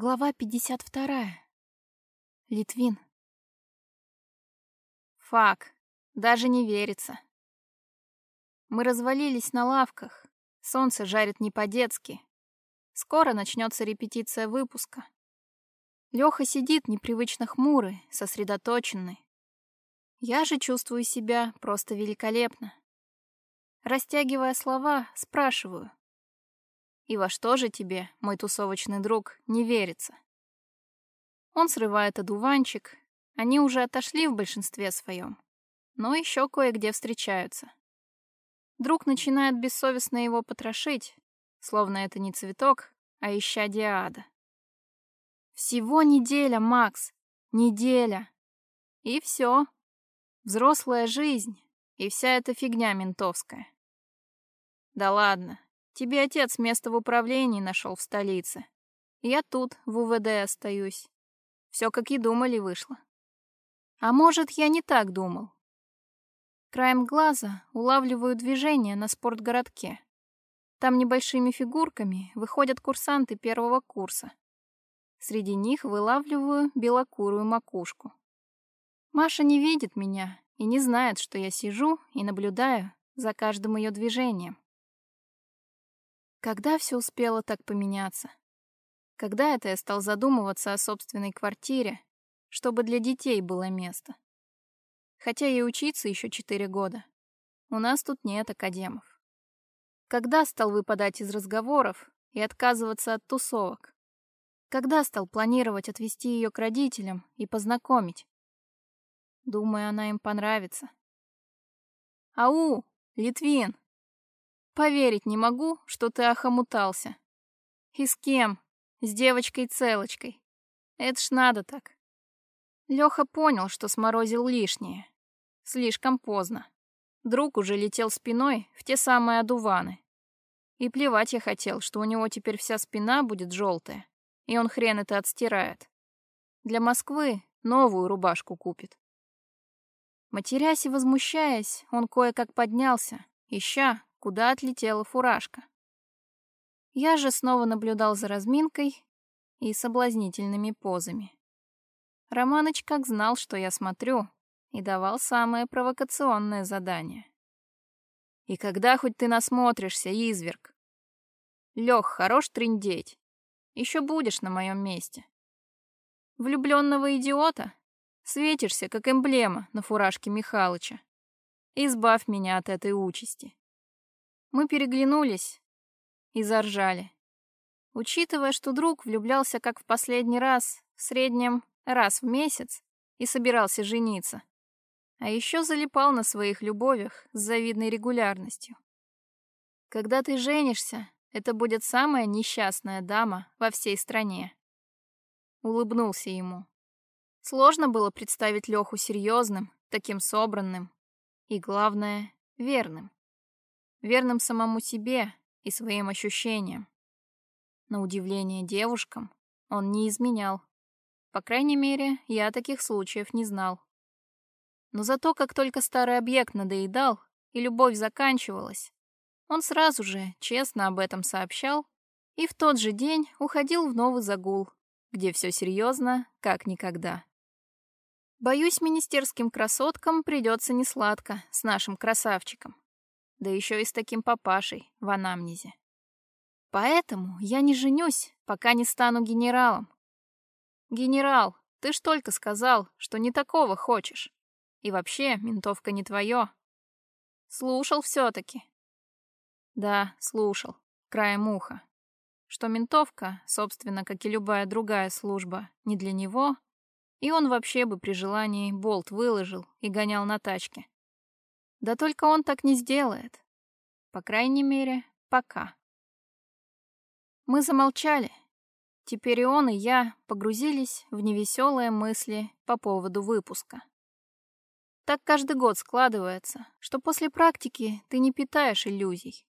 Глава 52. Литвин. Фак. Даже не верится. Мы развалились на лавках. Солнце жарит не по-детски. Скоро начнется репетиция выпуска. Лёха сидит непривычно хмурый, сосредоточенный. Я же чувствую себя просто великолепно. Растягивая слова, спрашиваю. И во что же тебе, мой тусовочный друг, не верится? Он срывает одуванчик. Они уже отошли в большинстве своем. Но еще кое-где встречаются. Друг начинает бессовестно его потрошить, словно это не цветок, а ища диада. Всего неделя, Макс, неделя. И все. Взрослая жизнь и вся эта фигня ментовская. Да ладно, Тебе отец место в управлении нашел в столице. Я тут, в УВД, остаюсь. Все как и думали вышло. А может, я не так думал. Краем глаза улавливаю движение на спортгородке. Там небольшими фигурками выходят курсанты первого курса. Среди них вылавливаю белокурую макушку. Маша не видит меня и не знает, что я сижу и наблюдаю за каждым ее движением. Когда все успело так поменяться? Когда это я стал задумываться о собственной квартире, чтобы для детей было место? Хотя и учиться еще четыре года. У нас тут нет академов. Когда стал выпадать из разговоров и отказываться от тусовок? Когда стал планировать отвезти ее к родителям и познакомить? Думаю, она им понравится. «Ау, Литвин!» Поверить не могу, что ты охомутался. И с кем? С девочкой-целочкой. Это ж надо так. Лёха понял, что сморозил лишнее. Слишком поздно. Друг уже летел спиной в те самые одуваны. И плевать я хотел, что у него теперь вся спина будет желтая, и он хрен это отстирает. Для Москвы новую рубашку купит. Матерясь и возмущаясь, он кое-как поднялся, ища, куда отлетела фуражка. Я же снова наблюдал за разминкой и соблазнительными позами. Романыч как знал, что я смотрю, и давал самое провокационное задание. «И когда хоть ты насмотришься, изверг? Лех, хорош трындеть. Еще будешь на моем месте. Влюбленного идиота? Светишься, как эмблема на фуражке Михалыча. Избавь меня от этой участи. Мы переглянулись и заржали. Учитывая, что друг влюблялся как в последний раз, в среднем раз в месяц, и собирался жениться. А еще залипал на своих любовях с завидной регулярностью. Когда ты женишься, это будет самая несчастная дама во всей стране. Улыбнулся ему. Сложно было представить Леху серьезным, таким собранным и, главное, верным верным самому себе и своим ощущениям. На удивление девушкам он не изменял. По крайней мере, я таких случаев не знал. Но зато, как только старый объект надоедал и любовь заканчивалась, он сразу же честно об этом сообщал и в тот же день уходил в новый загул, где все серьезно, как никогда. Боюсь, министерским красоткам придется несладко с нашим красавчиком да еще и с таким папашей в анамнезе. Поэтому я не женюсь, пока не стану генералом. Генерал, ты ж только сказал, что не такого хочешь. И вообще, ментовка не твое. Слушал все-таки. Да, слушал, краем уха. Что ментовка, собственно, как и любая другая служба, не для него, и он вообще бы при желании болт выложил и гонял на тачке. Да только он так не сделает. По крайней мере, пока. Мы замолчали. Теперь и он, и я погрузились в невеселые мысли по поводу выпуска. Так каждый год складывается, что после практики ты не питаешь иллюзий.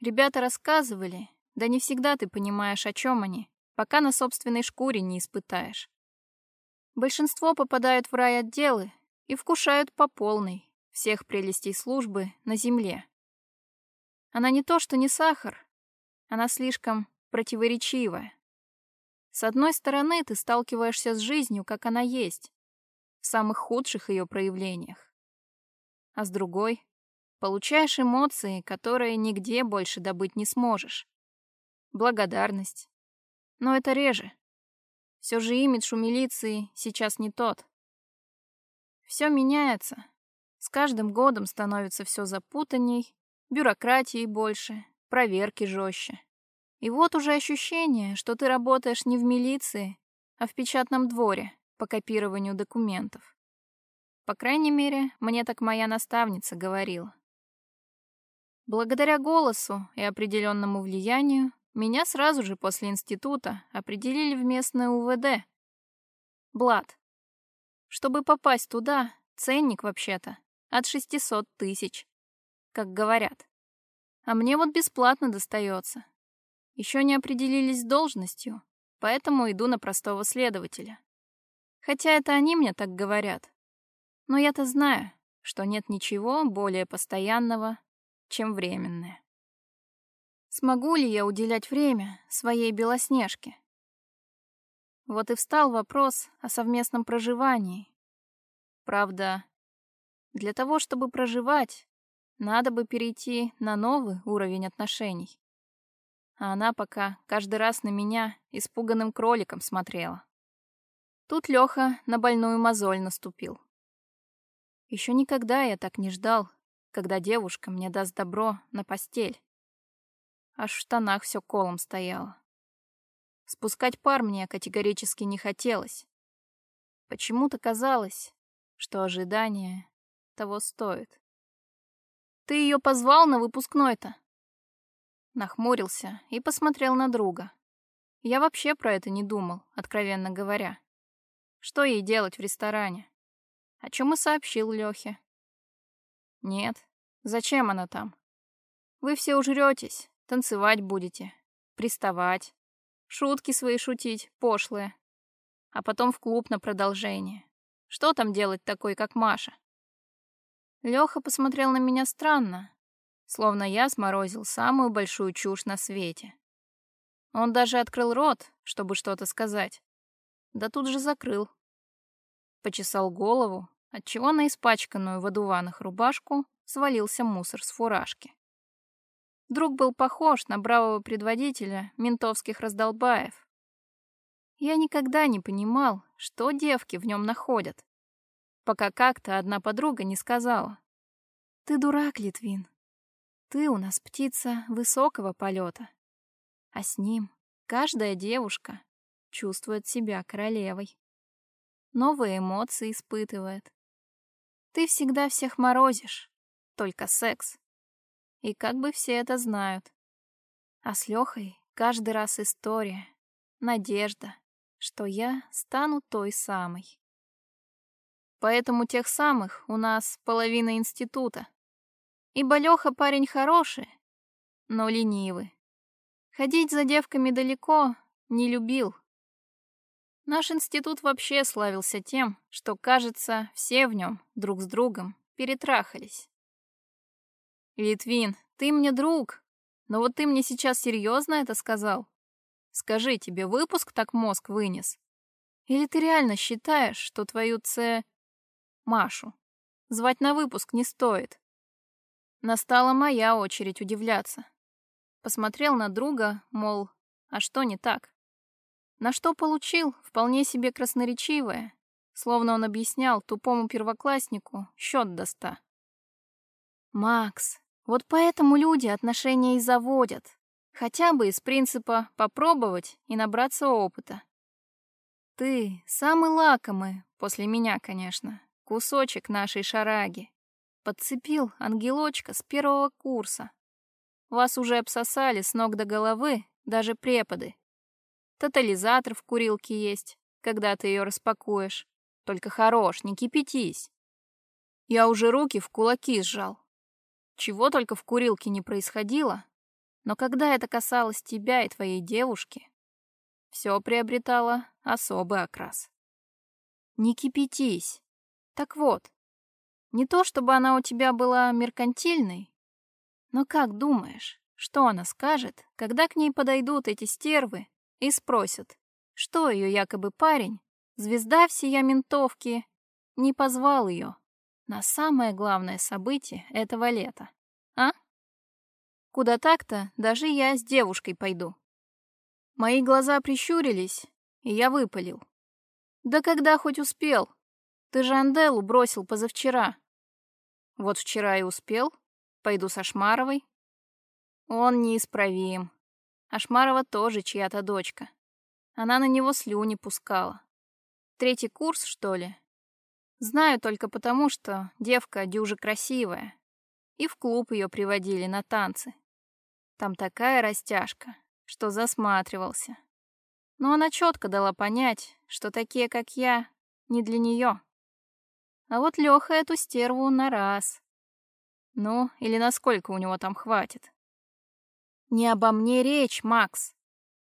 Ребята рассказывали, да не всегда ты понимаешь, о чем они, пока на собственной шкуре не испытаешь. Большинство попадают в рай отделы и вкушают по полной, всех прелестей службы на земле. Она не то, что не сахар, она слишком противоречивая. С одной стороны, ты сталкиваешься с жизнью, как она есть, в самых худших ее проявлениях. А с другой, получаешь эмоции, которые нигде больше добыть не сможешь. Благодарность. Но это реже. Все же имидж у милиции сейчас не тот. Все меняется. С каждым годом становится все запутанней, бюрократии больше, проверки жестче. И вот уже ощущение, что ты работаешь не в милиции, а в печатном дворе по копированию документов. По крайней мере, мне так моя наставница говорила. Благодаря голосу и определенному влиянию меня сразу же после института определили в местное УВД. Блад. Чтобы попасть туда, ценник вообще-то от 600 тысяч, как говорят. А мне вот бесплатно достается. Еще не определились с должностью, поэтому иду на простого следователя. Хотя это они мне так говорят. Но я-то знаю, что нет ничего более постоянного, чем временное. Смогу ли я уделять время своей Белоснежке? Вот и встал вопрос о совместном проживании. Правда, для того, чтобы проживать, надо бы перейти на новый уровень отношений. А она пока каждый раз на меня испуганным кроликом смотрела. Тут Лёха на больную мозоль наступил. Еще никогда я так не ждал, когда девушка мне даст добро на постель. Аж в штанах все колом стояло. Спускать пар мне категорически не хотелось. Почему-то казалось, что ожидание того стоит. «Ты ее позвал на выпускной-то?» Нахмурился и посмотрел на друга. Я вообще про это не думал, откровенно говоря. Что ей делать в ресторане? О чем и сообщил Лехе. Нет, зачем она там? Вы все ужретесь, Танцевать будете, приставать, шутки свои шутить, пошлые. А потом в клуб на продолжение. Что там делать такой, как Маша? Лёха посмотрел на меня странно, словно я сморозил самую большую чушь на свете. Он даже открыл рот, чтобы что-то сказать. Да тут же закрыл. Почесал голову, отчего на испачканную в одуванах рубашку свалился мусор с фуражки. Друг был похож на бравого предводителя ментовских раздолбаев. Я никогда не понимал, что девки в нем находят, пока как-то одна подруга не сказала. «Ты дурак, Литвин. Ты у нас птица высокого полета, а с ним каждая девушка чувствует себя королевой. Новые эмоции испытывает. Ты всегда всех морозишь, только секс и как бы все это знают. А с Лехой каждый раз история, надежда, что я стану той самой. Поэтому тех самых у нас половина института. Ибо Леха парень хороший, но ленивый. Ходить за девками далеко не любил. Наш институт вообще славился тем, что, кажется, все в нем друг с другом перетрахались. «Литвин, ты мне друг. Но вот ты мне сейчас серьезно это сказал? Скажи, тебе выпуск так мозг вынес? Или ты реально считаешь, что твою Ц... Машу звать на выпуск не стоит?» Настала моя очередь удивляться. Посмотрел на друга, мол, а что не так? На что получил вполне себе красноречивое, словно он объяснял тупому первокласснику счет до ста. «Макс, вот поэтому люди отношения и заводят. Хотя бы из принципа попробовать и набраться опыта. Ты самый лакомый, после меня, конечно, кусочек нашей шараги. Подцепил ангелочка с первого курса. Вас уже обсосали с ног до головы, даже преподы. Тотализатор в курилке есть, когда ты ее распакуешь. Только хорош, не кипятись. Я уже руки в кулаки сжал, чего только в курилке не происходило, но когда это касалось тебя и твоей девушки, все приобретало особый окрас. Не кипятись. Так вот, не то чтобы она у тебя была меркантильной, но как думаешь, что она скажет, когда к ней подойдут эти стервы и спросят, что ее якобы парень, звезда всея ментовки, не позвал ее на самое главное событие этого лета, а? Куда так-то даже я с девушкой пойду. Мои глаза прищурились, и я выпалил. Да когда хоть успел? Ты же Анделу бросил позавчера. Вот вчера и успел. Пойду с Ашмаровой. Он неисправим. Ашмарова тоже чья-то дочка. Она на него слюни пускала. Третий курс, что ли? Знаю только потому, что девка дюже красивая. И в клуб ее приводили на танцы. Там такая растяжка, что засматривался. Но она четко дала понять, что такие, как я, не для нее. А вот Леха эту стерву на раз. Ну, или насколько у него там хватит. Не обо мне речь, Макс.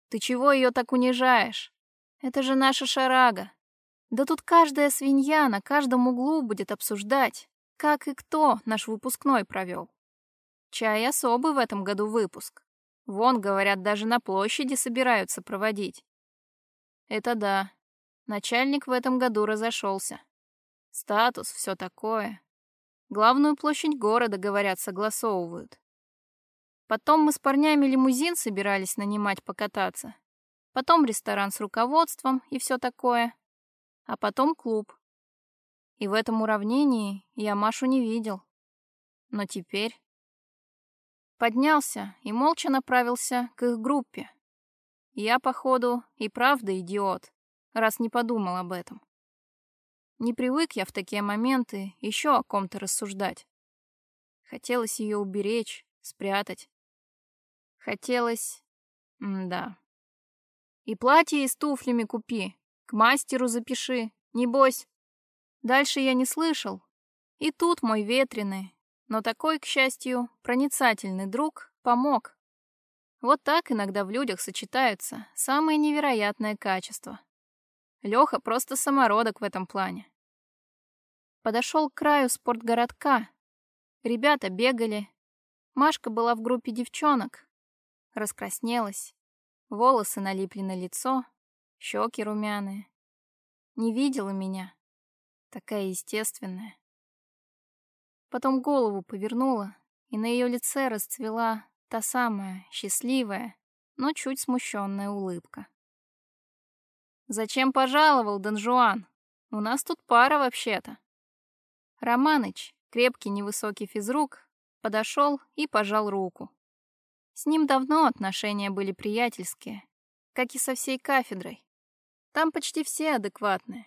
Ты чего ее так унижаешь? Это же наша шарага. Да тут каждая свинья на каждом углу будет обсуждать, как и кто наш выпускной провел. Чай особый в этом году выпуск. Вон, говорят, даже на площади собираются проводить. Это да. Начальник в этом году разошелся. Статус, все такое. Главную площадь города, говорят, согласовывают. Потом мы с парнями лимузин собирались нанимать покататься. Потом ресторан с руководством и все такое а потом клуб. И в этом уравнении я Машу не видел. Но теперь... Поднялся и молча направился к их группе. Я, походу, и правда идиот, раз не подумал об этом. Не привык я в такие моменты еще о ком-то рассуждать. Хотелось ее уберечь, спрятать. Хотелось... М да. И платье и с туфлями купи, к мастеру запиши, небось. Дальше я не слышал. И тут мой ветреный, но такой, к счастью, проницательный друг помог. Вот так иногда в людях сочетаются самые невероятные качества. Леха просто самородок в этом плане. Подошел к краю спортгородка. Ребята бегали. Машка была в группе девчонок. Раскраснелась. Волосы налипли на лицо, щеки румяные. Не видела меня. Такая естественная. Потом голову повернула, и на ее лице расцвела та самая счастливая, но чуть смущенная улыбка. «Зачем пожаловал, Дон Жуан? У нас тут пара вообще-то». Романыч, крепкий невысокий физрук, подошел и пожал руку. С ним давно отношения были приятельские, как и со всей кафедрой. Там почти все адекватные.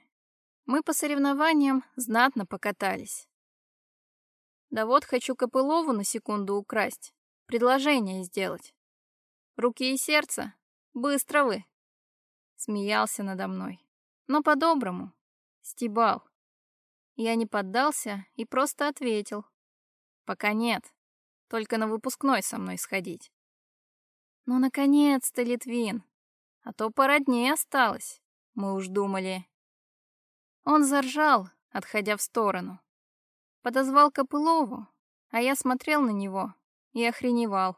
Мы по соревнованиям знатно покатались. Да вот хочу Копылову на секунду украсть, предложение сделать. Руки и сердце, быстро вы. Смеялся надо мной, но по-доброму, стебал. Я не поддался и просто ответил. Пока нет, только на выпускной со мной сходить. Ну, наконец-то, Литвин, а то породнее осталось. Мы уж думали. Он заржал, отходя в сторону. Подозвал Копылову, а я смотрел на него и охреневал.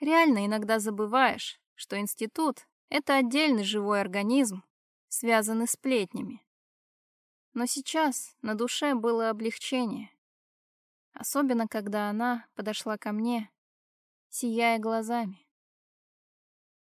Реально иногда забываешь, что институт — это отдельный живой организм, связанный с сплетнями. Но сейчас на душе было облегчение. Особенно, когда она подошла ко мне, сияя глазами.